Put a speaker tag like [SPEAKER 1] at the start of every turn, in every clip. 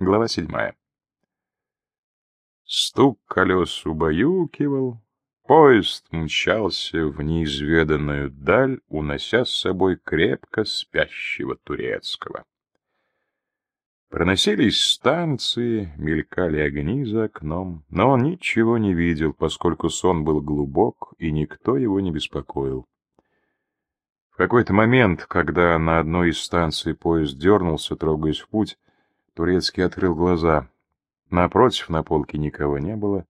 [SPEAKER 1] Глава седьмая. Стук колес убаюкивал, поезд мчался в неизведанную даль, унося с собой крепко спящего турецкого. Проносились станции, мелькали огни за окном, но он ничего не видел, поскольку сон был глубок, и никто его не беспокоил. В какой-то момент, когда на одной из станций поезд дернулся, трогаясь в путь, Турецкий открыл глаза. Напротив на полке никого не было.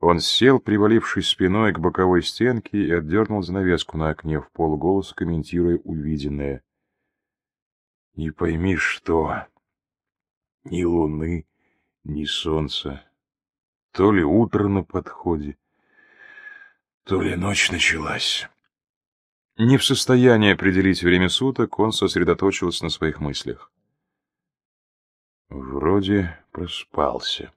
[SPEAKER 1] Он сел, привалившись спиной к боковой стенке, и отдернул занавеску на окне в полголоса, комментируя увиденное. «Не пойми, что. Ни луны, ни солнца. То ли утро на подходе, то ли ночь началась». Не в состоянии определить время суток, он сосредоточился на своих мыслях. Вроде проспался.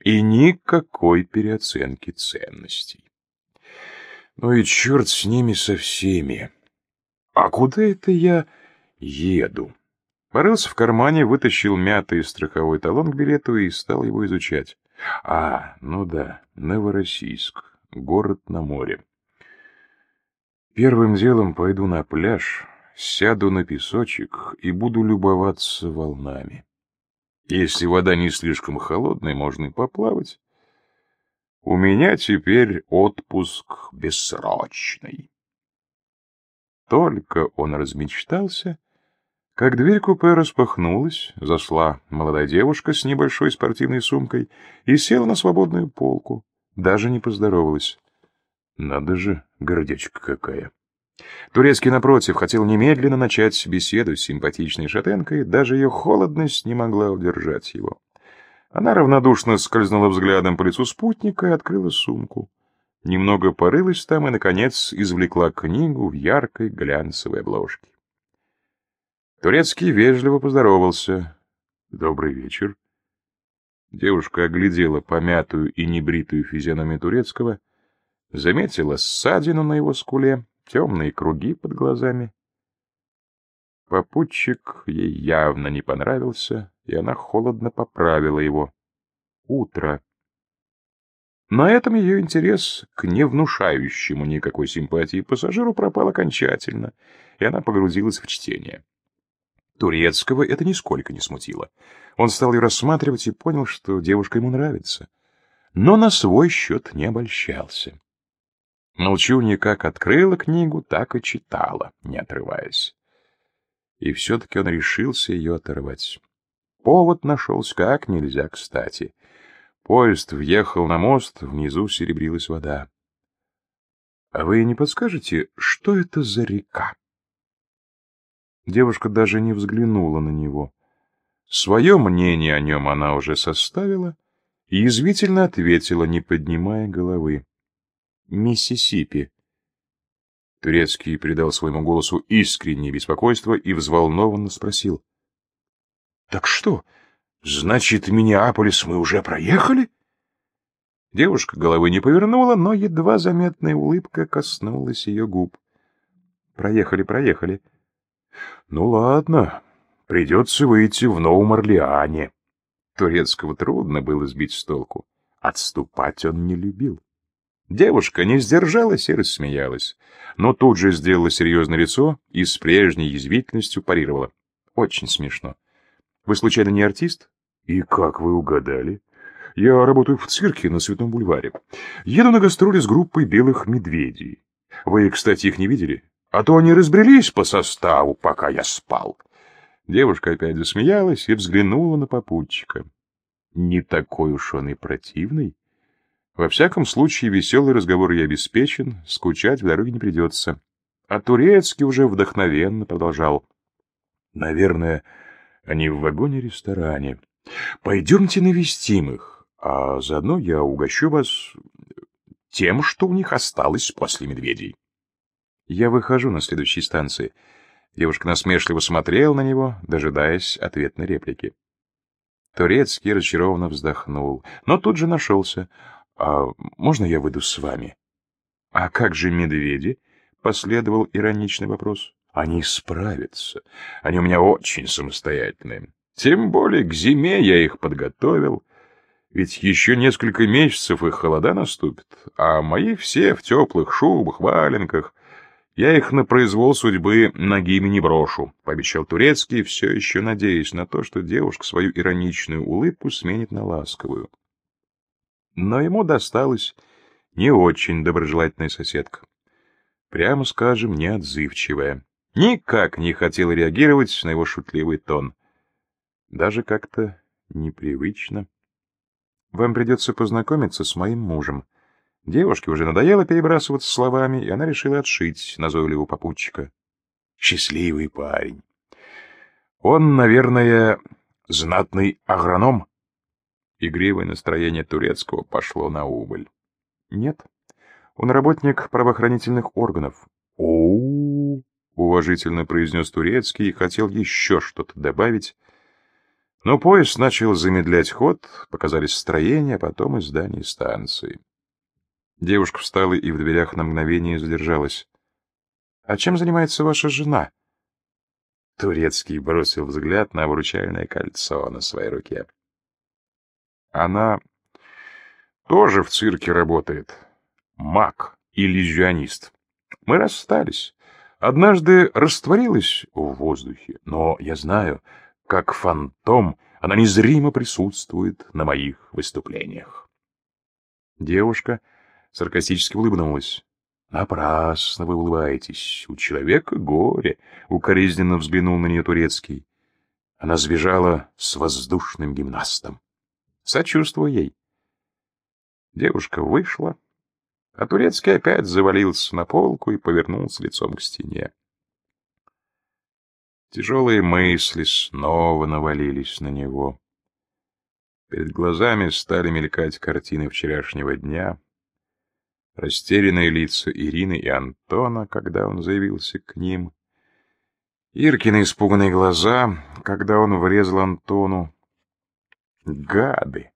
[SPEAKER 1] И никакой переоценки ценностей. Ну и черт с ними со всеми. А куда это я еду? Порылся в кармане, вытащил мятый страховой талон к билету и стал его изучать. А, ну да, Новороссийск, город на море. Первым делом пойду на пляж, сяду на песочек и буду любоваться волнами. Если вода не слишком холодная, можно и поплавать. У меня теперь отпуск бессрочный. Только он размечтался, как дверь купе распахнулась, зашла молодая девушка с небольшой спортивной сумкой и села на свободную полку, даже не поздоровалась. Надо же, гордячка какая! Турецкий, напротив, хотел немедленно начать беседу с симпатичной шатенкой, даже ее холодность не могла удержать его. Она равнодушно скользнула взглядом по лицу спутника и открыла сумку. Немного порылась там и, наконец, извлекла книгу в яркой глянцевой обложке. Турецкий вежливо поздоровался. «Добрый вечер». Девушка оглядела помятую и небритую физиономию Турецкого, заметила ссадину на его скуле темные круги под глазами. Попутчик ей явно не понравился, и она холодно поправила его. Утро. На этом ее интерес к невнушающему никакой симпатии пассажиру пропал окончательно, и она погрузилась в чтение. Турецкого это нисколько не смутило. Он стал ее рассматривать и понял, что девушка ему нравится. Но на свой счет не обольщался. Молчунья как открыла книгу, так и читала, не отрываясь. И все-таки он решился ее оторвать. Повод нашелся как нельзя кстати. Поезд въехал на мост, внизу серебрилась вода. — А вы не подскажете, что это за река? Девушка даже не взглянула на него. Свое мнение о нем она уже составила и язвительно ответила, не поднимая головы. Миссисипи. Турецкий придал своему голосу искреннее беспокойство и взволнованно спросил. — Так что, значит, Миннеаполис мы уже проехали? Девушка головы не повернула, но едва заметная улыбка коснулась ее губ. — Проехали, проехали. — Ну ладно, придется выйти в Новом Орлеане. Турецкого трудно было сбить с толку. Отступать он не любил. Девушка не сдержалась и рассмеялась, но тут же сделала серьезное лицо и с прежней язвительностью парировала. Очень смешно. Вы случайно не артист? И как вы угадали? Я работаю в цирке на Цветном бульваре. Еду на гастроли с группой белых медведей. Вы, кстати, их не видели? А то они разбрелись по составу, пока я спал. Девушка опять засмеялась и взглянула на попутчика. Не такой уж он и противный. Во всяком случае, веселый разговор я обеспечен, скучать в дороге не придется. А Турецкий уже вдохновенно продолжал. Наверное, они в вагоне-ресторане. Пойдемте навестим их, а заодно я угощу вас тем, что у них осталось после медведей. Я выхожу на следующей станции. Девушка насмешливо смотрела на него, дожидаясь ответной реплики. Турецкий разочарованно вздохнул, но тут же нашелся — «А можно я выйду с вами?» «А как же медведи?» — последовал ироничный вопрос. «Они справятся. Они у меня очень самостоятельные. Тем более к зиме я их подготовил. Ведь еще несколько месяцев их холода наступит, а мои все в теплых шубах, валенках. Я их на произвол судьбы ногими не брошу, — пообещал Турецкий, все еще надеясь на то, что девушка свою ироничную улыбку сменит на ласковую. Но ему досталась не очень доброжелательная соседка. Прямо скажем, неотзывчивая. Никак не хотела реагировать на его шутливый тон. Даже как-то непривычно. Вам придется познакомиться с моим мужем. Девушке уже надоело перебрасываться словами, и она решила отшить назойливого попутчика. Счастливый парень. Он, наверное, знатный агроном. Игривое настроение турецкого пошло на убыль. Нет, он работник правоохранительных органов. О, уважительно произнес турецкий и хотел еще что-то добавить, но поезд начал замедлять ход, показались строения, а потом и здание станции. Девушка встала и в дверях на мгновение задержалась. — А чем занимается ваша жена? Турецкий бросил взгляд на обручальное кольцо на своей руке. — Она тоже в цирке работает. Маг, иллюзионист. Мы расстались. Однажды растворилась в воздухе, но я знаю, как фантом, она незримо присутствует на моих выступлениях. Девушка саркастически улыбнулась. «Напрасно вы улыбаетесь. У человека горе», — укоризненно взглянул на нее турецкий. Она сбежала с воздушным гимнастом. Сочувствую ей. Девушка вышла, а турецкий опять завалился на полку и повернулся лицом к стене. Тяжелые мысли снова навалились на него. Перед глазами стали мелькать картины вчерашнего дня, растерянные лица Ирины и Антона, когда он заявился к ним, Иркины испуганные глаза, когда он врезал Антону. Гады!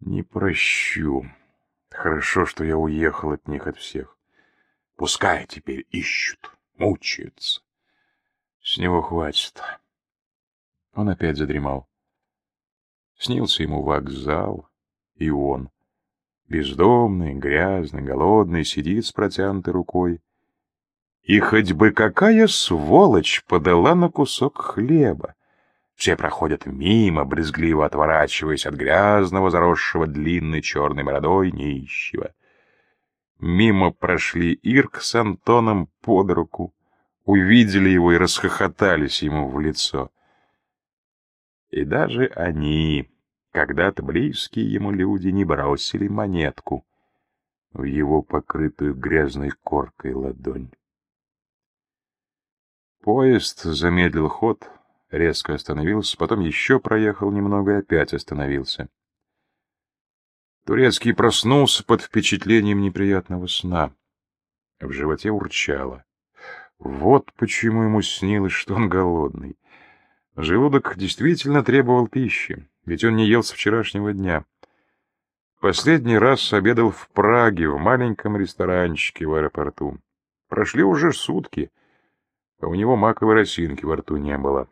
[SPEAKER 1] Не прощу. Хорошо, что я уехал от них от всех. Пускай теперь ищут, мучаются. С него хватит. Он опять задремал. Снился ему вокзал, и он, бездомный, грязный, голодный, сидит с протянутой рукой. И хоть бы какая сволочь подала на кусок хлеба. Все проходят мимо, брезгливо отворачиваясь от грязного, заросшего длинной черной бородой нищего. Мимо прошли Ирк с Антоном под руку увидели его и расхохотались ему в лицо. И даже они, когда-то близкие ему люди, не бросили монетку в его покрытую грязной коркой ладонь. Поезд замедлил ход, резко остановился, потом еще проехал немного и опять остановился. Турецкий проснулся под впечатлением неприятного сна. В животе урчало. Вот почему ему снилось, что он голодный. Желудок действительно требовал пищи, ведь он не ел с вчерашнего дня. Последний раз обедал в Праге, в маленьком ресторанчике в аэропорту. Прошли уже сутки, а у него маковой росинки во рту не было.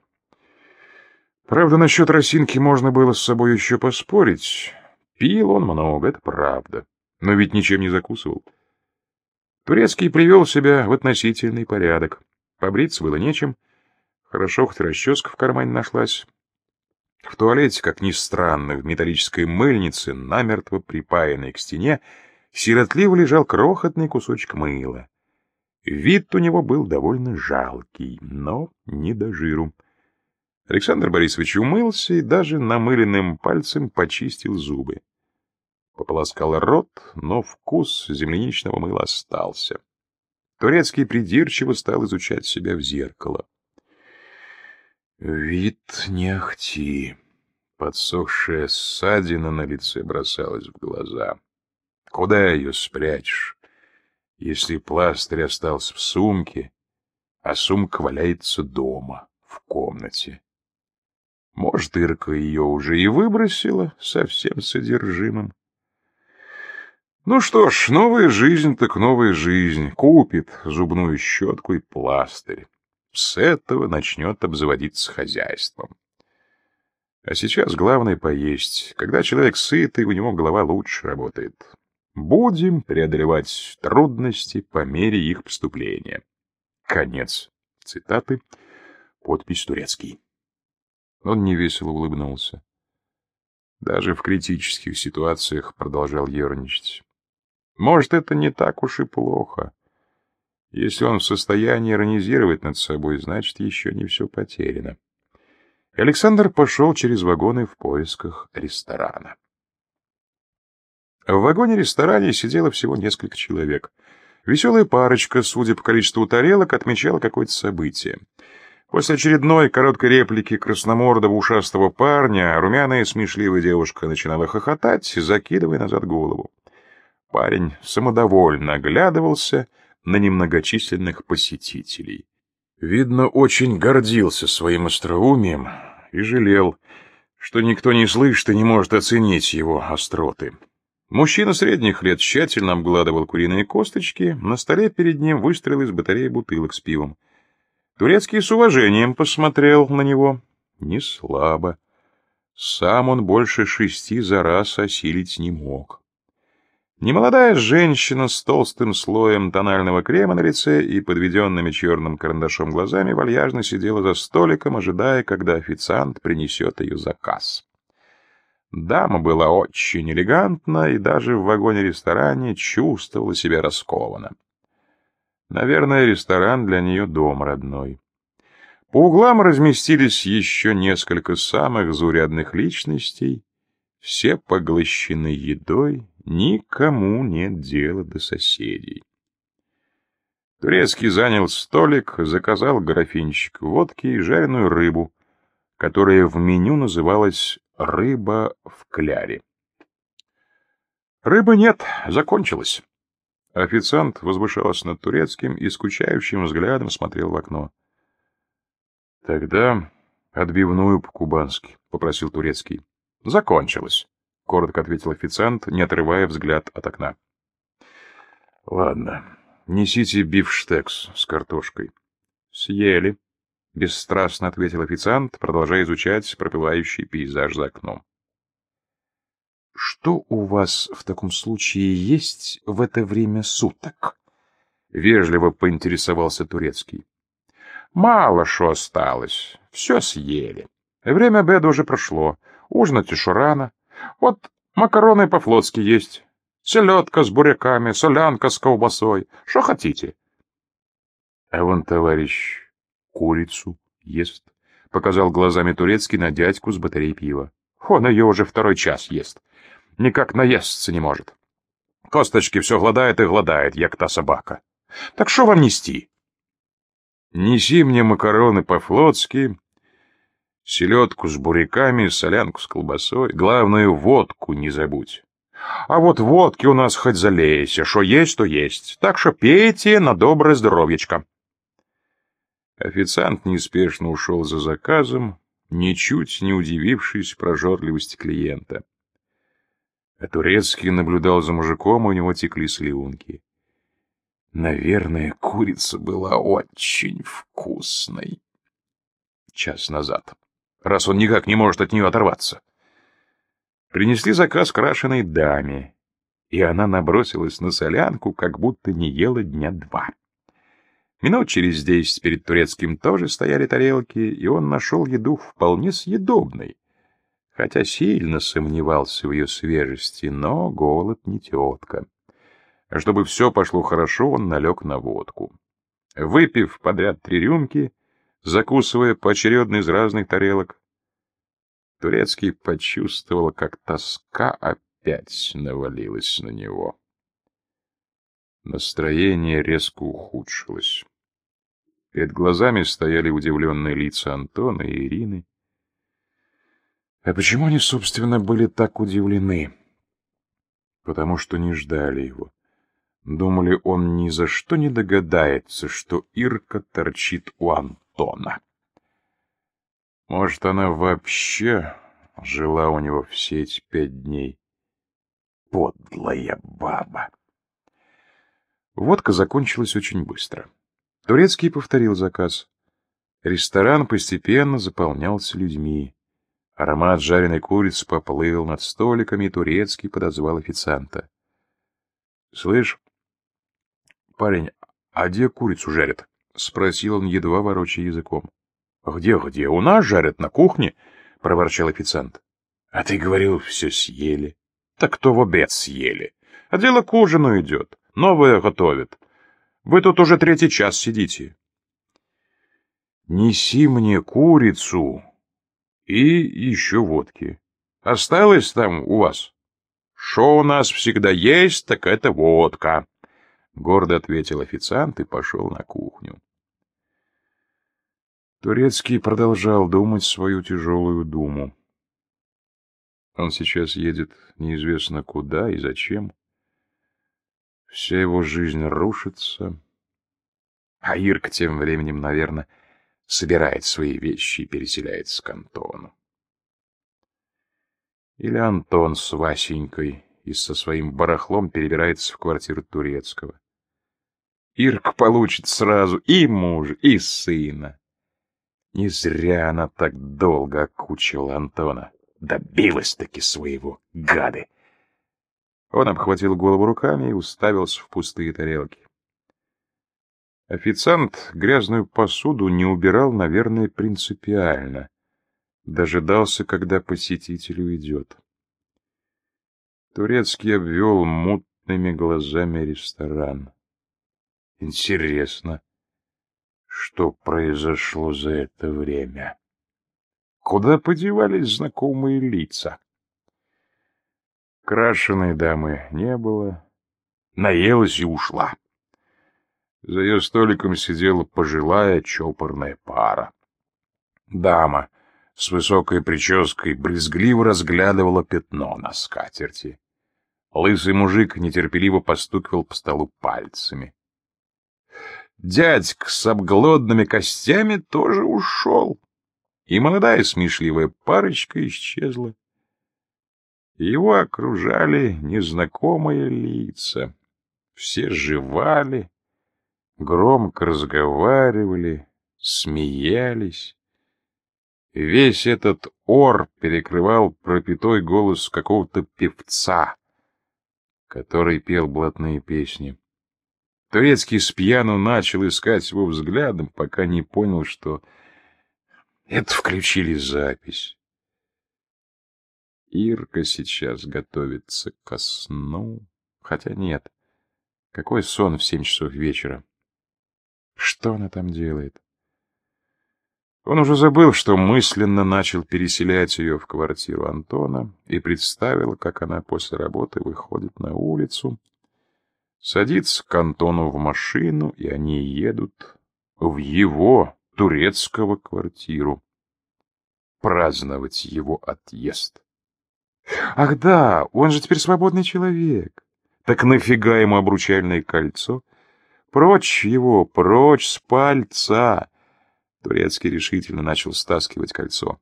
[SPEAKER 1] Правда, насчет росинки можно было с собой еще поспорить. Пил он много, это правда, но ведь ничем не закусывал. Турецкий привел себя в относительный порядок. Побриться было нечем. Хорошо, хоть расческа в кармане нашлась. В туалете, как ни странно, в металлической мыльнице, намертво припаянной к стене, сиротливо лежал крохотный кусочек мыла. Вид у него был довольно жалкий, но не до жиру. Александр Борисович умылся и даже намыленным пальцем почистил зубы. Пополоскал рот, но вкус земляничного мыла остался. Турецкий придирчиво стал изучать себя в зеркало. Вид не ахти. Подсохшая ссадина на лице бросалась в глаза. Куда ее спрячешь, если пластырь остался в сумке, а сумка валяется дома, в комнате? Может, Ирка ее уже и выбросила совсем содержимым. Ну что ж, новая жизнь так новая жизнь. Купит зубную щетку и пластырь. С этого начнет обзаводиться хозяйством. А сейчас главное поесть. Когда человек сытый, у него голова лучше работает. Будем преодолевать трудности по мере их поступления. Конец цитаты. Подпись турецкий. Он невесело улыбнулся. Даже в критических ситуациях продолжал ерничать. Может, это не так уж и плохо. Если он в состоянии иронизировать над собой, значит, еще не все потеряно. Александр пошел через вагоны в поисках ресторана. В вагоне-ресторане сидело всего несколько человек. Веселая парочка, судя по количеству тарелок, отмечала какое-то событие. После очередной короткой реплики красномордого ушастого парня румяная смешливая девушка начинала хохотать, закидывая назад голову. Парень самодовольно оглядывался на немногочисленных посетителей. Видно, очень гордился своим остроумием и жалел, что никто не слышит и не может оценить его остроты. Мужчина средних лет тщательно обгладывал куриные косточки, на столе перед ним выстрел из батареи бутылок с пивом. Турецкий с уважением посмотрел на него. Не слабо. Сам он больше шести за раз осилить не мог. Немолодая женщина с толстым слоем тонального крема на лице и подведенными черным карандашом глазами вальяжно сидела за столиком, ожидая, когда официант принесет ее заказ. Дама была очень элегантна и даже в вагоне-ресторане чувствовала себя раскованно. Наверное, ресторан для нее дом родной. По углам разместились еще несколько самых заурядных личностей, все поглощены едой, никому нет дела до соседей. Турецкий занял столик, заказал графинчик водки и жареную рыбу, которая в меню называлась «рыба в кляре». Рыбы нет, закончилась. Официант возвышался над турецким и скучающим взглядом смотрел в окно. «Тогда отбивную по-кубански», — попросил турецкий. «Закончилось», — коротко ответил официант, не отрывая взгляд от окна. «Ладно, несите бифштекс с картошкой». «Съели», — бесстрастно ответил официант, продолжая изучать пропылающий пейзаж за окном. «Что у вас в таком случае есть в это время суток?» — вежливо поинтересовался Турецкий. «Мало что осталось. Все съели. Время обеда уже прошло. Ужинать еще рано. Вот макароны по-флотски есть. Селедка с буряками, солянка с колбасой. Что хотите?» «А вон товарищ курицу ест», — показал глазами Турецкий на дядьку с батареей пива. «Он ее уже второй час ест никак наесться не может. Косточки все гладает и гладает, як та собака. Так что вам нести? Неси мне макароны по-флотски, селедку с буряками, солянку с колбасой, главное, водку не забудь. А вот водки у нас хоть залейся, что есть, то есть, так что пейте на доброе здоровьечко. Официант неспешно ушел за заказом, ничуть не удивившись прожорливости клиента. А Турецкий наблюдал за мужиком, у него текли слюнки. Наверное, курица была очень вкусной. Час назад, раз он никак не может от нее оторваться. Принесли заказ крашеной даме, и она набросилась на солянку, как будто не ела дня два. Минут через десять перед турецким тоже стояли тарелки, и он нашел еду вполне съедобной хотя сильно сомневался в ее свежести, но голод не тетка. Чтобы все пошло хорошо, он налег на водку. Выпив подряд три рюмки, закусывая поочередно из разных тарелок, Турецкий почувствовал, как тоска опять навалилась на него. Настроение резко ухудшилось. Перед глазами стояли удивленные лица Антона и Ирины. А почему они, собственно, были так удивлены? Потому что не ждали его. Думали, он ни за что не догадается, что Ирка торчит у Антона. Может, она вообще жила у него все эти пять дней. Подлая баба! Водка закончилась очень быстро. Турецкий повторил заказ. Ресторан постепенно заполнялся людьми. Аромат жареной курицы поплыл над столиками, и турецкий подозвал официанта. — Слышь, парень, а где курицу жарят? — спросил он, едва ворочая языком. — Где, где? У нас жарят на кухне, — проворчал официант. — А ты говорил, все съели. — Так кто в обед съели? А дело к ужину идет. Новое готовят. Вы тут уже третий час сидите. — Неси мне курицу, и еще водки. Осталось там у вас? Что у нас всегда есть, так это водка. Гордо ответил официант и пошел на кухню. Турецкий продолжал думать свою тяжелую думу. Он сейчас едет неизвестно куда и зачем. Вся его жизнь рушится. А Ирка тем временем, наверное, собирает свои вещи и переселяется к Антону. Или Антон с Васенькой и со своим барахлом перебирается в квартиру Турецкого. Ирка получит сразу и мужа, и сына. Не зря она так долго окучивала Антона. Добилась-таки своего, гады! Он обхватил голову руками и уставился в пустые тарелки. Официант грязную посуду не убирал, наверное, принципиально. Дожидался, когда посетитель уйдет. Турецкий обвел мутными глазами ресторан. Интересно, что произошло за это время? Куда подевались знакомые лица? Крашеной дамы не было. Наелась и ушла. За ее столиком сидела пожилая чопорная пара. Дама с высокой прической брезгливо разглядывала пятно на скатерти. Лысый мужик нетерпеливо постукивал по столу пальцами. Дядька с обглодными костями тоже ушел, и молодая смешливая парочка исчезла. Его окружали незнакомые лица. Все жевали, громко разговаривали, смеялись. Весь этот ор перекрывал пропитой голос какого-то певца, который пел блатные песни. Турецкий с пьяну начал искать его взглядом, пока не понял, что это включили запись. Ирка сейчас готовится ко сну. Хотя нет. Какой сон в семь часов вечера? Что она там делает? Он уже забыл, что мысленно начал переселять ее в квартиру Антона и представил, как она после работы выходит на улицу, садится к Антону в машину, и они едут в его турецкого квартиру праздновать его отъезд. Ах да, он же теперь свободный человек. Так нафига ему обручальное кольцо? Прочь его, прочь с пальца! Турецкий решительно начал стаскивать кольцо.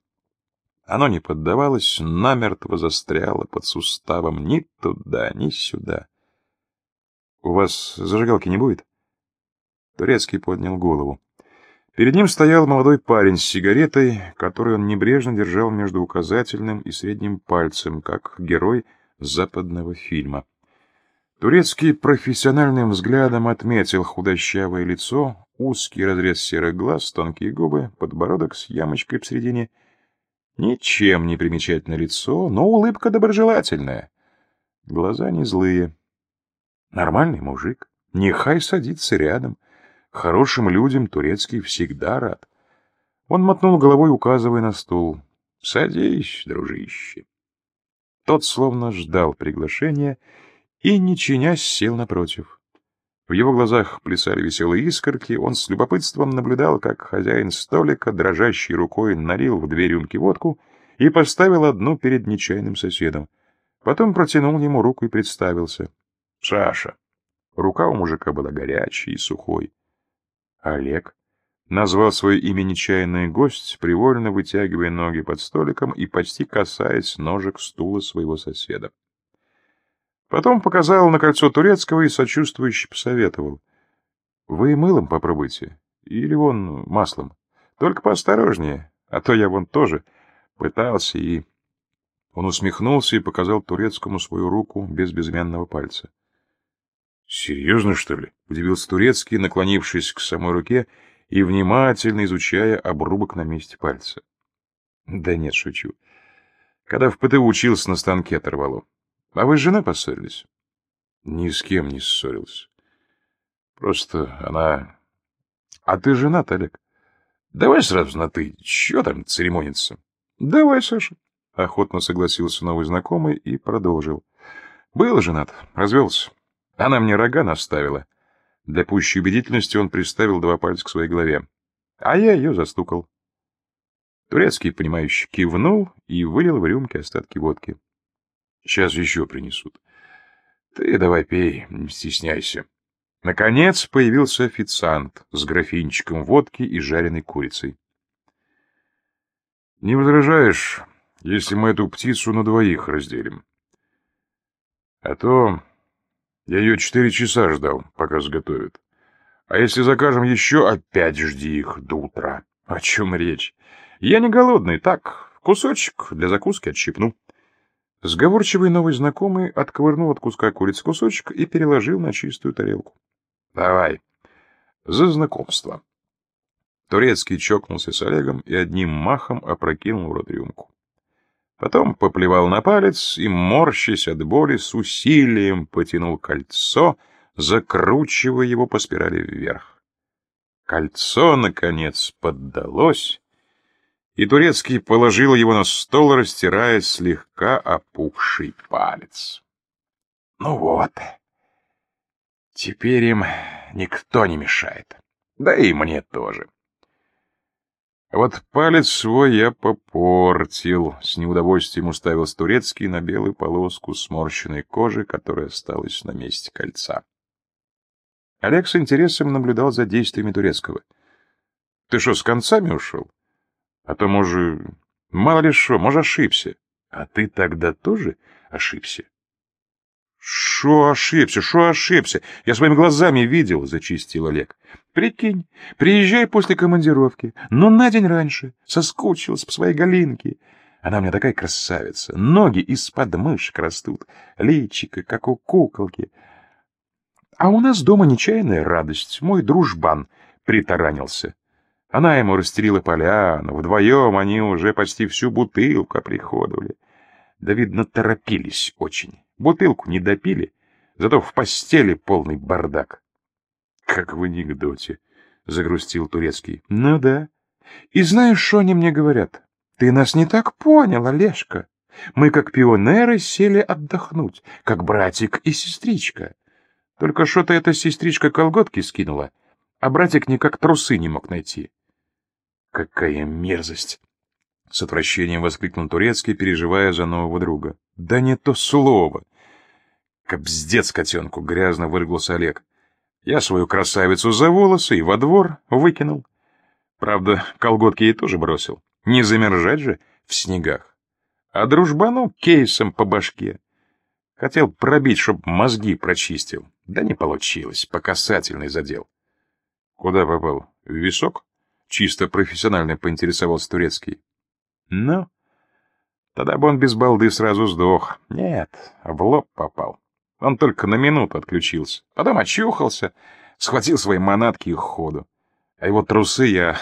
[SPEAKER 1] Оно не поддавалось, намертво застряло под суставом ни туда, ни сюда. — У вас зажигалки не будет? Турецкий поднял голову. Перед ним стоял молодой парень с сигаретой, которую он небрежно держал между указательным и средним пальцем, как герой западного фильма. Турецкий профессиональным взглядом отметил худощавое лицо, узкий разрез серых глаз, тонкие губы, подбородок с ямочкой в середине. Ничем не примечательное лицо, но улыбка доброжелательная. Глаза не злые. Нормальный мужик. Нехай садится рядом. Хорошим людям турецкий всегда рад. Он мотнул головой, указывая на стул. «Садись, дружище». Тот словно ждал приглашения не чинясь, сел напротив. В его глазах плясали веселые искорки, он с любопытством наблюдал, как хозяин столика, дрожащей рукой, налил в две рюмки водку и поставил одну перед нечаянным соседом. Потом протянул ему руку и представился. «Саша». Рука у мужика была горячей и сухой. Олег назвал свое имя нечаянный гость, привольно вытягивая ноги под столиком и почти касаясь ножек стула своего соседа. Потом показал на кольцо турецкого и сочувствующе посоветовал. — Вы мылом попробуйте. Или вон маслом. Только поосторожнее, а то я вон тоже Пытался и... Он усмехнулся и показал турецкому свою руку без безымянного пальца. «Серьезно, что ли?» — удивился турецкий, наклонившись к самой руке и внимательно изучая обрубок на месте пальца. «Да нет, шучу. Когда в ПТУ учился, на станке оторвало. А вы с женой поссорились?» «Ни с кем не ссорился. Просто она...» «А ты женат, Олег?» «Давай сразу на «ты». Чего там церемониться?» «Давай, Саша». Охотно согласился новый знакомый и продолжил. «Был женат, развелся. Она мне рога наставила. Для пущей убедительности он приставил два пальца к своей голове. А я ее застукал. Турецкий, понимающий, кивнул и вылил в рюмки остатки водки. Сейчас еще принесут. Ты давай пей, не стесняйся. Наконец появился официант с графинчиком водки и жареной курицей. Не возражаешь, если мы эту птицу на двоих разделим? А то я ее четыре часа ждал, пока сготовят. А если закажем еще, опять жди их до утра. О чем речь? Я не голодный, так, кусочек для закуски отщипну. Сговорчивый новый знакомый отковырнул от куска курицы кусочек и переложил на чистую тарелку. Давай, за знакомство. Турецкий чокнулся с Олегом и одним махом опрокинул в рот рюмку. Потом поплевал на палец и, морщась от боли, с усилием потянул кольцо, закручивая его по спирали вверх. Кольцо, наконец, поддалось, и Турецкий положил его на стол, растирая слегка опухший палец. Ну вот, теперь им никто не мешает, да и мне тоже. Вот палец свой я попортил. С неудовольствием уставился турецкий на белую полоску сморщенной кожи, которая осталась на месте кольца. Олег с интересом наблюдал за действиями турецкого. — Ты что, с концами ушел? А то, может, мало ли что, может, ошибся. А ты тогда тоже ошибся? «Шо ошибся, шо ошибся? Я своими глазами видел», — зачистил Олег. «Прикинь, приезжай после командировки, но на день раньше, соскучился по своей Галинке. Она у меня такая красавица, ноги из-под мышек растут, личико, как у куколки. А у нас дома нечаянная радость, мой дружбан притаранился». Она ему расстелила поляну, вдвоем они уже почти всю бутылку оприходовали. Да, видно, торопились очень. Бутылку не допили, зато в постели полный бардак. — Как в анекдоте, — загрустил Турецкий. — Ну да. И знаешь, что они мне говорят? Ты нас не так понял, Олежка. Мы, как пионеры, сели отдохнуть, как братик и сестричка. Только что-то эта сестричка колготки скинула, а братик никак трусы не мог найти. Какая мерзость! С отвращением воскликнул Турецкий, переживая за нового друга. «Да не то слово!» «Кобздец котенку!» — грязно выругался Олег. «Я свою красавицу за волосы и во двор выкинул. Правда, колготки ей тоже бросил. Не замерзать же в снегах. А дружбану кейсом по башке. Хотел пробить, чтоб мозги прочистил. Да не получилось, по касательной задел». «Куда попал? В висок?» — чисто профессионально поинтересовался Турецкий. Ну, тогда бы он без балды сразу сдох. Нет, в лоб попал. Он только на минуту отключился. Потом очухался, схватил свои манатки и ходу. А его трусы я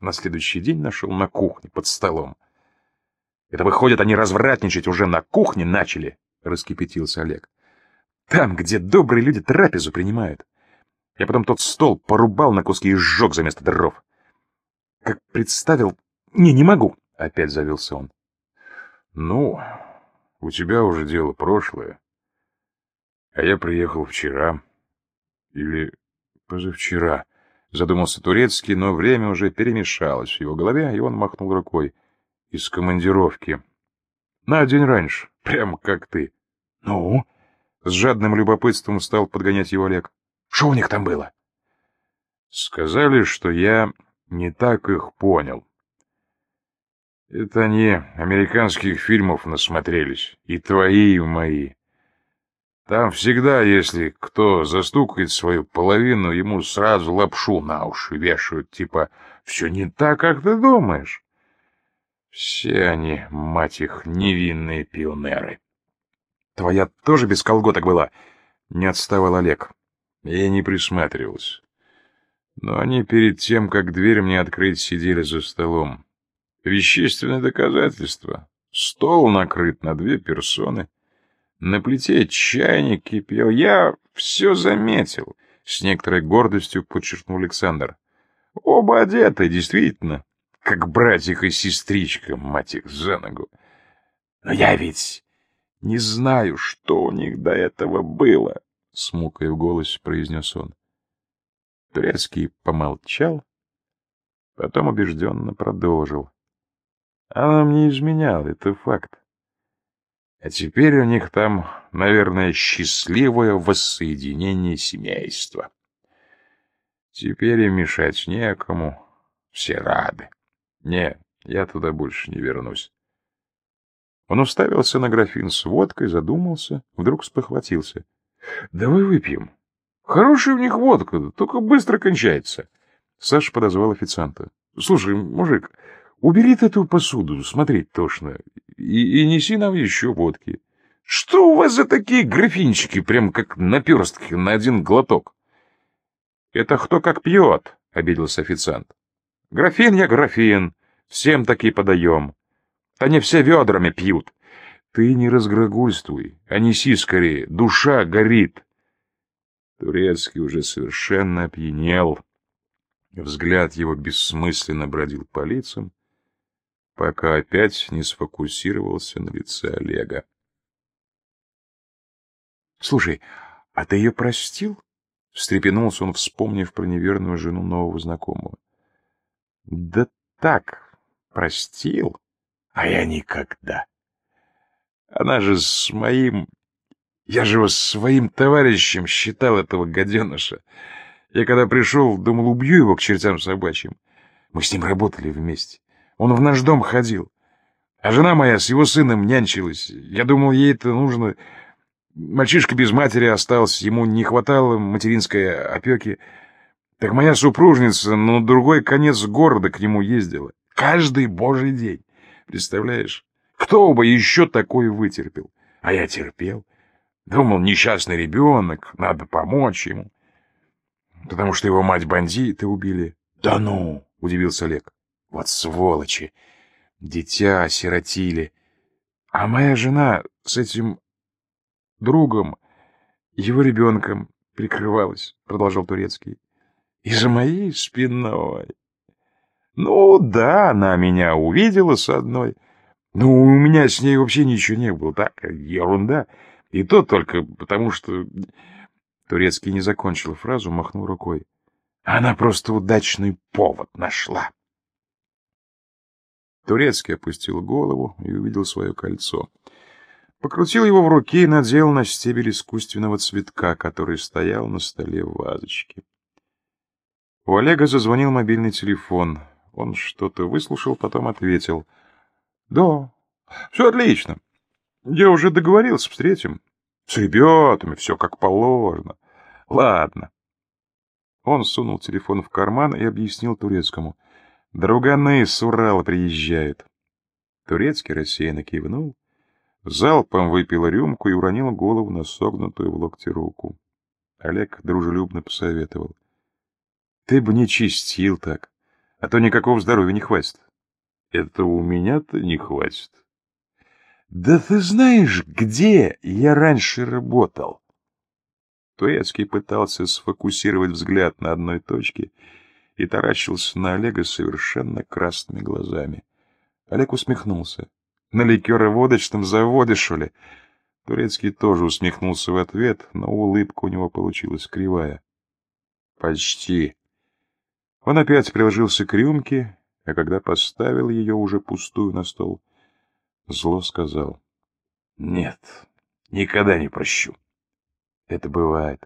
[SPEAKER 1] на следующий день нашел на кухне под столом. Это выходит, они развратничать уже на кухне начали, — раскипятился Олег. Там, где добрые люди трапезу принимают. Я потом тот стол порубал на куски и сжег за место дров. Как представил... Не, не могу. Опять завелся он. Ну, у тебя уже дело прошлое. А я приехал вчера. Или позавчера. Задумался Турецкий, но время уже перемешалось в его голове, и он махнул рукой. Из командировки. На день раньше, прямо как ты. Ну? С жадным любопытством стал подгонять его Олег. Что у них там было? Сказали, что я не так их понял. Это они американских фильмов насмотрелись, и твои, и мои. Там всегда, если кто застукает свою половину, ему сразу лапшу на уши вешают, типа «все не так, как ты думаешь». Все они, мать их, невинные пионеры. Твоя тоже без колготок была? Не отставал Олег. Я не присматривался. Но они перед тем, как дверь мне открыть, сидели за столом. Вещественное доказательство. Стол накрыт на две персоны. На плите чайник кипел. Я все заметил. С некоторой гордостью подчеркнул Александр. Оба одеты, действительно. Как братик и сестричка, мать их, за ногу. Но я ведь не знаю, что у них до этого было, — с мукой в голосе произнес он. Турецкий помолчал, потом убежденно продолжил. Она мне изменяла, это факт. А теперь у них там, наверное, счастливое воссоединение семейства. Теперь им мешать некому, все рады. Не, я туда больше не вернусь. Он уставился на графин с водкой, задумался, вдруг спохватился. — Давай выпьем. Хорошая у них водка, только быстро кончается. Саша подозвал официанта. — Слушай, мужик, убери эту посуду, смотреть тошно, и, и неси нам еще водки. Что у вас за такие графинчики, прям как наперстки на один глоток? — Это кто как пьет, — обиделся официант. — Графин я графин, всем такие подаем. Они все ведрами пьют. Ты не разглагольствуй, а неси скорее, душа горит. Турецкий уже совершенно опьянел. Взгляд его бессмысленно бродил по лицам, пока опять не сфокусировался на лице Олега. — Слушай, а ты ее простил? — встрепенулся он, вспомнив про неверную жену нового знакомого. — Да так, простил, а я никогда. Она же с моим... Я же его своим товарищем считал этого гаденыша. Я когда пришел, думал, убью его к чертям собачьим. Мы с ним работали вместе. Он в наш дом ходил. А жена моя с его сыном нянчилась. Я думал, ей это нужно... Мальчишка без матери остался, ему не хватало материнской опеки. Так моя супружница на другой конец города к нему ездила. Каждый божий день. Представляешь? Кто бы еще такое вытерпел? А я терпел. Думал, несчастный ребенок, надо помочь ему. Потому что его мать бандиты убили. Да ну, удивился Олег. Вот сволочи. Дитя осиротили. А моя жена с этим другом, его ребенком прикрывалась, продолжал Турецкий. И за моей спиной. Ну да, она меня увидела с одной. Ну, у меня с ней вообще ничего не было, так, ерунда. И то только потому, что... Турецкий не закончил фразу, махнул рукой. Она просто удачный повод нашла. Турецкий опустил голову и увидел свое кольцо. Покрутил его в руке и надел на стебель искусственного цветка, который стоял на столе в вазочке. У Олега зазвонил мобильный телефон. Он что-то выслушал, потом ответил. «Да, все отлично. Я уже договорился, встретим. С ребятами все как положено. Ладно». Он сунул телефон в карман и объяснил турецкому. «Друганы с Урала приезжают». Турецкий рассеянно кивнул, залпом выпил рюмку и уронил голову на согнутую в локте руку. Олег дружелюбно посоветовал. «Ты бы не чистил так, а то никакого здоровья не хватит». «Это у меня-то не хватит». «Да ты знаешь, где я раньше работал?» Турецкий пытался сфокусировать взгляд на одной точке и таращился на Олега совершенно красными глазами. Олег усмехнулся. На ликероводочном заводе, что ли? Турецкий тоже усмехнулся в ответ, но улыбка у него получилась кривая. Почти. Он опять приложился к рюмке, а когда поставил ее уже пустую на стол, зло сказал. Нет, никогда не прощу. Это бывает.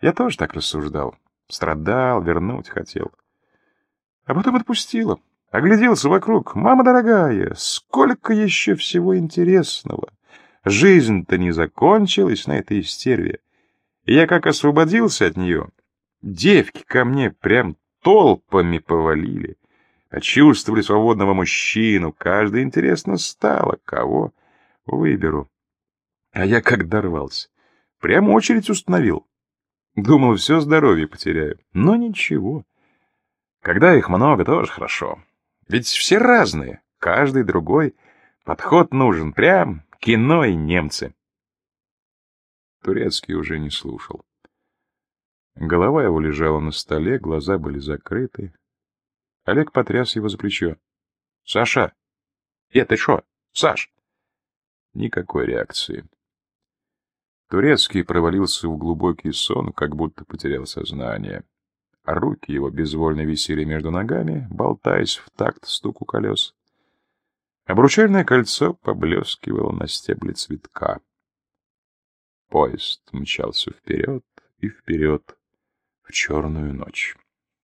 [SPEAKER 1] Я тоже так рассуждал. Страдал, вернуть хотел. А потом отпустила. Огляделся вокруг. «Мама дорогая, сколько еще всего интересного! Жизнь-то не закончилась на этой стерве. Я как освободился от нее, девки ко мне прям толпами повалили. Почувствовали свободного мужчину. Каждый интересно стало. Кого выберу. А я как дорвался. Прямо очередь установил. Думал, все здоровье потеряю. Но ничего. Когда их много, тоже хорошо. Ведь все разные. Каждый другой. Подход нужен. Прям кино и немцы. Турецкий уже не слушал. Голова его лежала на столе, глаза были закрыты. Олег потряс его за плечо. — Саша! Э, ты шо? Саш! Никакой реакции. Турецкий провалился в глубокий сон, как будто потерял сознание. А руки его безвольно висели между ногами, болтаясь в такт стуку колес. Обручальное кольцо поблескивало на стебле цветка. Поезд мчался вперед и вперед в черную ночь.